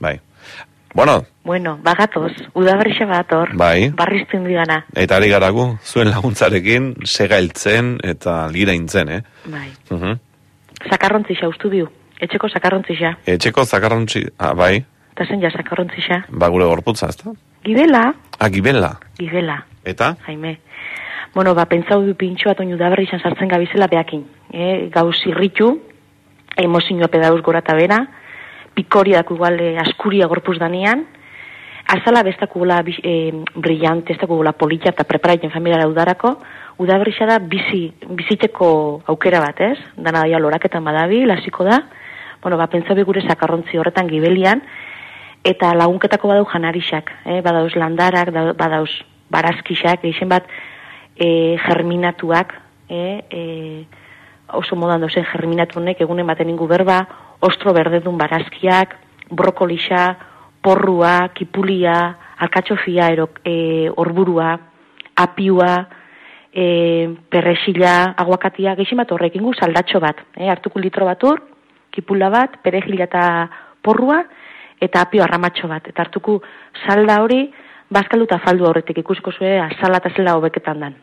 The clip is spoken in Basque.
bai. Bueno, Bueno, bagatoz, udaberrixa bator, Bai. barrizten digana. eta ari garagu, zuen laguntzarekin, segailtzen eta liraintzen, eh? Bai. Mhm. Sakarrontzixa, ustu biu. Etxeko sakarrontzixa. Etxeko zakarrontzi, ah, bai, Eta zen ja sakarrontzixa. ba gure gorputza, ezta? Gibela, Ah, gibela. gibela, Eta? jaime. Bueno, ba, pentsau du pintxo bat daberri izan sartzen gabizela beakin. E, gauz irritu, emozioa pedauz gora eta bera, pikoriak igual e, askuria gorpuz danian, azala bestakugula e, brillante, ez dakugula polita eta preparaiten familiara udarako, udaberrixa da bizi, bizitzeko aukera bat, ez? Dana daia loraketan badabi, lasiko da, bueno, ba, pentsabe gure sakarrontzi horretan gibelian, eta lagunketako badau janarixak, eh? badauz landarak, da- badauz barazkixak, gehien bat e, germinatuak, eh? e, oso modan dauzen germinatu honek, egunen baten ingu berba, ostro berdedun barazkiak, brokolixa, porrua, kipulia, alkatxofia, ero, e, orburua, apiua, e, perresila, aguakatia, gehien bat horrek ingu saldatxo bat, eh? hartuko litro batur, kipula bat, perejila eta porrua, eta apio arramatxo bat. Eta hartuko salda hori, bazkaldu eta faldu horretik ikusiko zue, azala eta zela hobeketan dan.